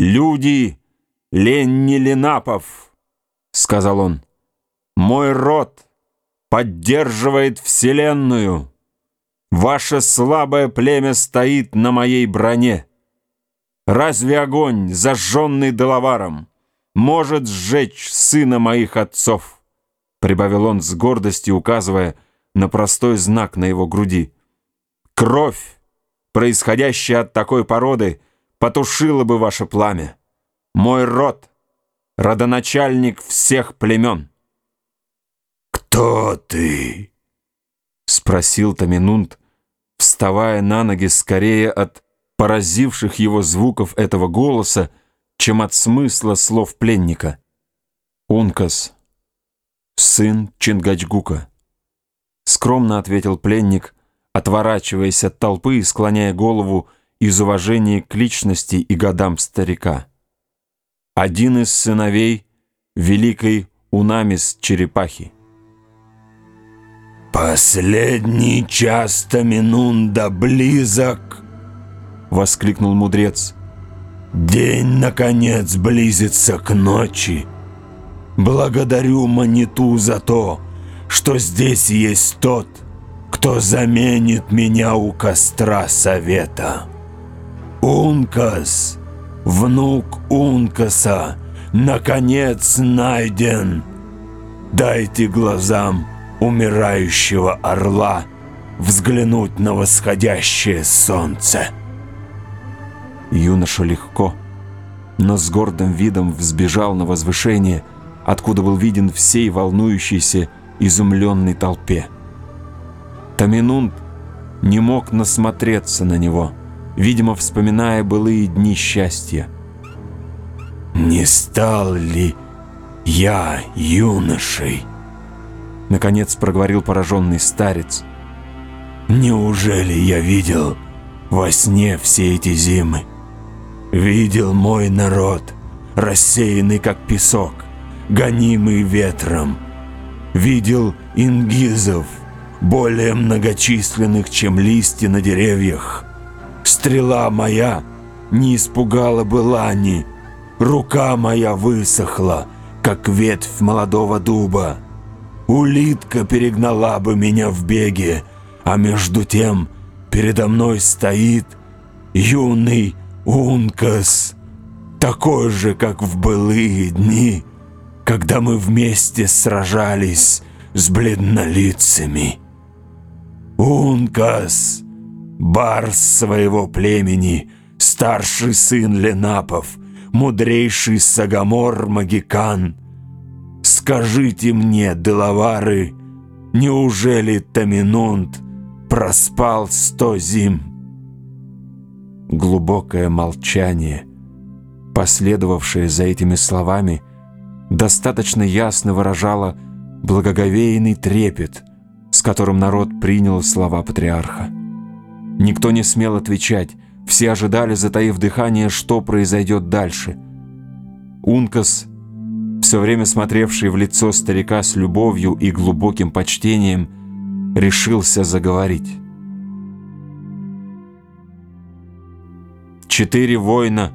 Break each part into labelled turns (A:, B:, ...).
A: «Люди Ленни Ленапов», — сказал он, — «мой род поддерживает Вселенную. Ваше слабое племя стоит на моей броне. Разве огонь, зажженный доловаром, может сжечь сына моих отцов?» Прибавил он с гордостью, указывая на простой знак на его груди. «Кровь, происходящая от такой породы, потушила бы ваше пламя. Мой род — родоначальник всех племен».
B: «Кто ты?»
A: — спросил Таминунт, вставая на ноги скорее от поразивших его звуков этого голоса, чем от смысла слов пленника. «Ункас, сын Чингачгука», — скромно ответил пленник, отворачиваясь от толпы и склоняя голову из уважения к личности и годам старика. Один из сыновей великой Унамис Черепахи.
B: «Последний час Таминунда близок!» — воскликнул мудрец. День, наконец, близится к ночи. Благодарю Маниту за то, что здесь есть тот, кто заменит меня у костра совета. Ункас, внук Ункаса, наконец найден. Дайте глазам умирающего орла взглянуть на восходящее солнце.
A: Юноша легко, но с гордым видом взбежал на возвышение, откуда был виден всей волнующейся, изумленной толпе. Таминунд не мог насмотреться на него, видимо, вспоминая былые дни счастья.
B: «Не стал ли я юношей?»
A: Наконец проговорил пораженный старец.
B: «Неужели я видел во сне все эти зимы?» Видел мой народ, рассеянный как песок, гонимый ветром. Видел ингизов, более многочисленных, чем листья на деревьях. Стрела моя не испугала бы лани, рука моя высохла, как ветвь молодого дуба. Улитка перегнала бы меня в беге, а между тем передо мной стоит юный Ункас, такой же, как в былые дни, когда мы вместе сражались с бледнолицами. Ункас, барс своего племени, старший сын Ленапов, мудрейший Сагамор Магикан. Скажите мне, Делавары, неужели Таминунт проспал сто зим?
A: Глубокое молчание, последовавшее за этими словами, достаточно ясно выражало благоговейный трепет, с которым народ принял слова патриарха. Никто не смел отвечать, все ожидали, затаив дыхание, что произойдет дальше. Ункас, все время смотревший в лицо старика с любовью и глубоким почтением, решился заговорить. Четыре воина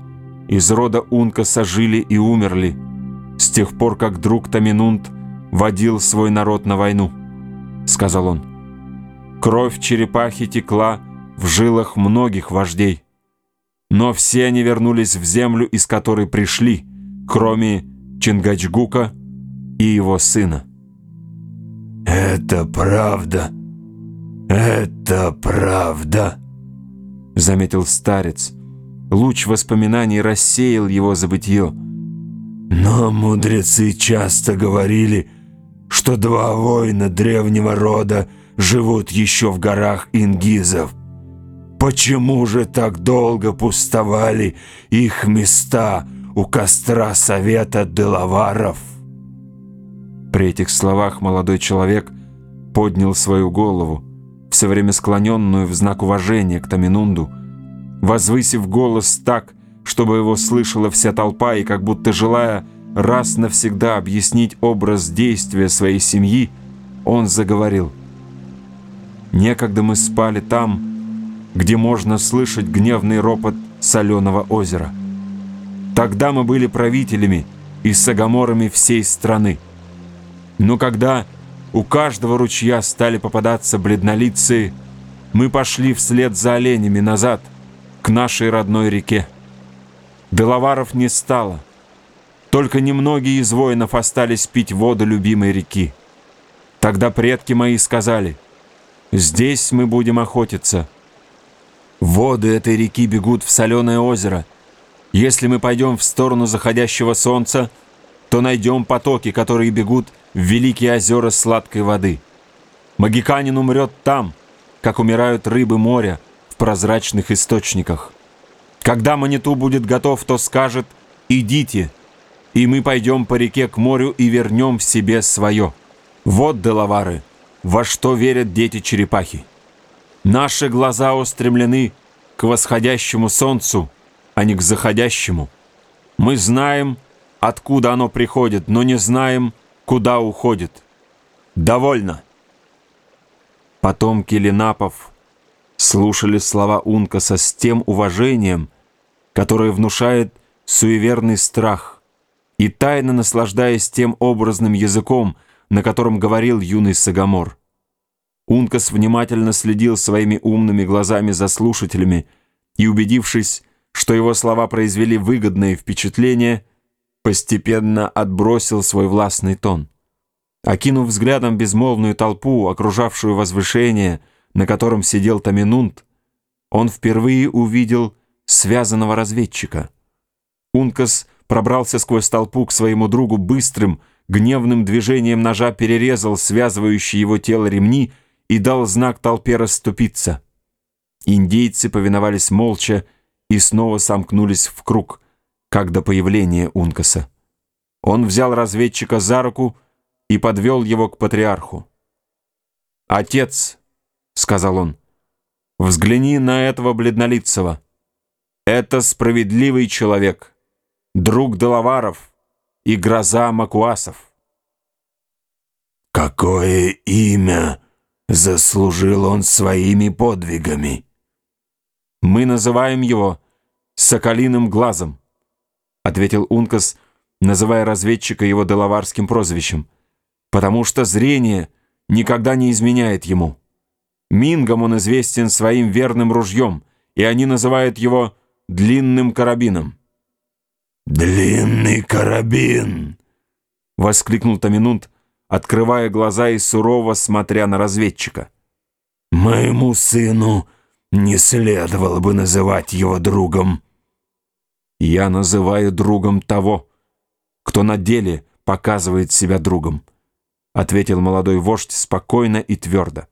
A: из рода Ункаса жили и умерли с тех пор, как друг Таминунт водил свой народ на войну, сказал он. Кровь черепахи текла в жилах многих вождей, но все они вернулись в землю, из которой пришли, кроме Чингачгука и его сына.
B: «Это правда, это правда», — заметил старец, — Луч воспоминаний рассеял его забытье. Но мудрецы часто говорили, что два воина древнего рода живут еще в горах Ингизов. Почему же так долго пустовали их места у костра совета Делаваров?
A: При этих словах молодой человек поднял свою голову, все время склоненную в знак уважения к Таминунду, возвысив голос так, чтобы его слышала вся толпа и как будто желая раз навсегда объяснить образ действия своей семьи, он заговорил. «Некогда мы спали там, где можно слышать гневный ропот соленого озера. Тогда мы были правителями и сагоморами всей страны. Но когда у каждого ручья стали попадаться бледнолицые, мы пошли вслед за оленями назад, к нашей родной реке. Деловаров не стало. Только немногие из воинов остались пить воду любимой реки. Тогда предки мои сказали, «Здесь мы будем охотиться». Воды этой реки бегут в соленое озеро. Если мы пойдем в сторону заходящего солнца, то найдем потоки, которые бегут в великие озера сладкой воды. Магиканин умрет там, как умирают рыбы моря в прозрачных источниках. Когда Маниту будет готов, то скажет «Идите», и мы пойдем по реке к морю и вернем себе свое. Вот, Делавары, во что верят дети черепахи. Наши глаза устремлены к восходящему солнцу, а не к заходящему. Мы знаем, откуда оно приходит, но не знаем, куда уходит. Довольно. Потомки Ленапов слушали слова Ункаса с тем уважением, которое внушает суеверный страх, и тайно наслаждаясь тем образным языком, на котором говорил юный Сагамор. Ункас внимательно следил своими умными глазами за слушателями и, убедившись, что его слова произвели выгодное впечатление, постепенно отбросил свой властный тон. Окинув взглядом безмолвную толпу, окружавшую возвышение, на котором сидел Таминунт, он впервые увидел связанного разведчика. Ункас пробрался сквозь толпу к своему другу быстрым, гневным движением ножа перерезал связывающие его тело ремни и дал знак толпе расступиться. Индейцы повиновались молча и снова сомкнулись в круг, как до появления Ункаса. Он взял разведчика за руку и подвел его к патриарху. «Отец», — сказал он, — «взгляни на этого бледнолицего. Это справедливый человек, друг Делаваров и гроза Макуасов».
B: «Какое имя!» Заслужил он своими подвигами.
A: Мы называем его «соколиным глазом», ответил Ункас, называя разведчика его делаварским прозвищем, потому что зрение никогда не изменяет ему. Мингам он известен своим верным ружьем, и они называют его «длинным карабином».
B: «Длинный карабин!» — воскликнул Таминунт, открывая глаза и сурово смотря на разведчика. «Моему сыну не следовало бы называть его другом».
A: «Я называю другом того, кто на деле показывает себя другом», ответил молодой вождь спокойно и твердо.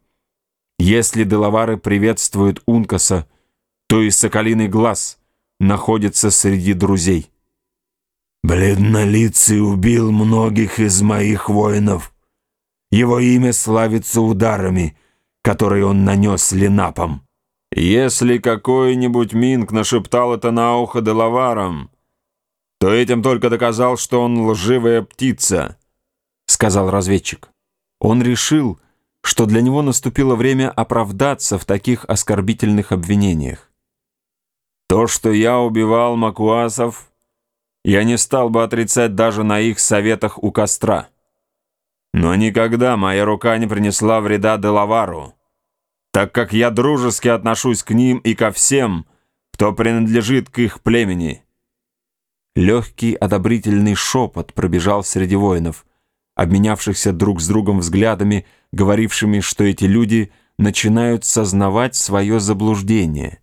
A: «Если деловары приветствуют Ункаса, то и Соколиный Глаз находится среди друзей».
B: Бледнолицый убил многих из моих воинов. Его имя славится ударами, которые он нанес Ленапам.
A: Если какой-нибудь Минг нашептал это на ухо Делаварам, то этим только доказал, что он лживая птица, — сказал разведчик. Он решил, что для него наступило время оправдаться в таких оскорбительных обвинениях. То, что я убивал макуасов, я не стал бы отрицать даже на их советах у костра. Но никогда моя рука не принесла вреда Делавару, так как я дружески отношусь к ним и ко всем, кто принадлежит к их племени». Легкий одобрительный шепот пробежал среди воинов, обменявшихся друг с другом взглядами, говорившими, что эти люди начинают сознавать свое заблуждение –